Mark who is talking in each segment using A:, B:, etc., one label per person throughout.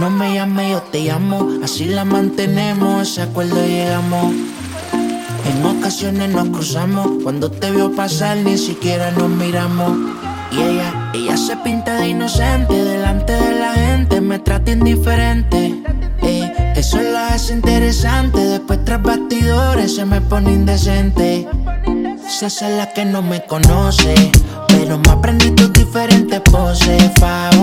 A: No me llame, yo te llamo. Así la mantenemos, ese acuerdo llegamos. En ocasiones nos cruzamos. Cuando te vio pasar, ni siquiera nos miramos. Y ella, ella se pinta de inocente. Delante de la gente me trata indiferente. Eh, eso lo hace interesante. Después, tras bastidores, se me pone indecente. Se hace la que no me conoce. Pero me aprendí tus diferentes poses. Favorita,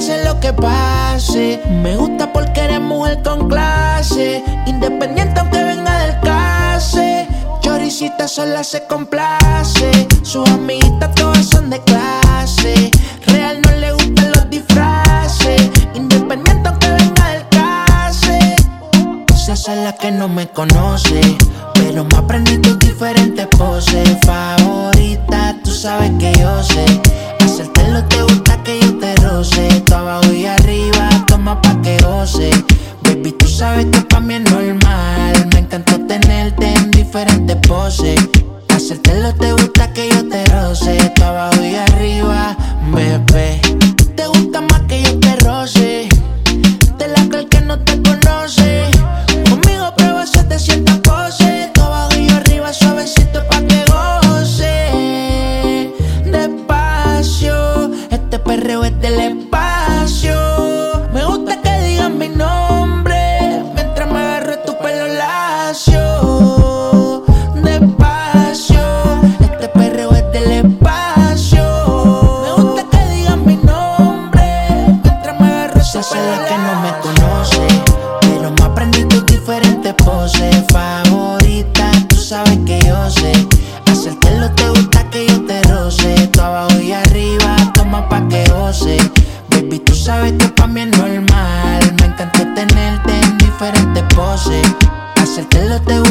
A: pase lo que pase. Me gusta porque eres mujer con clase. Independiente aunque venga del case. Choricita sola se complace. Sus amiguitas todas son de clase. Real no le gustan los disfraces. Independiente aunque venga del case. Se hace la que no me conoce. Pero me aprendí tus diferentes poses. Favorita, tú sabes que goce. Baby, tú sabes que pa' mí es sé. Hacértelo te gusta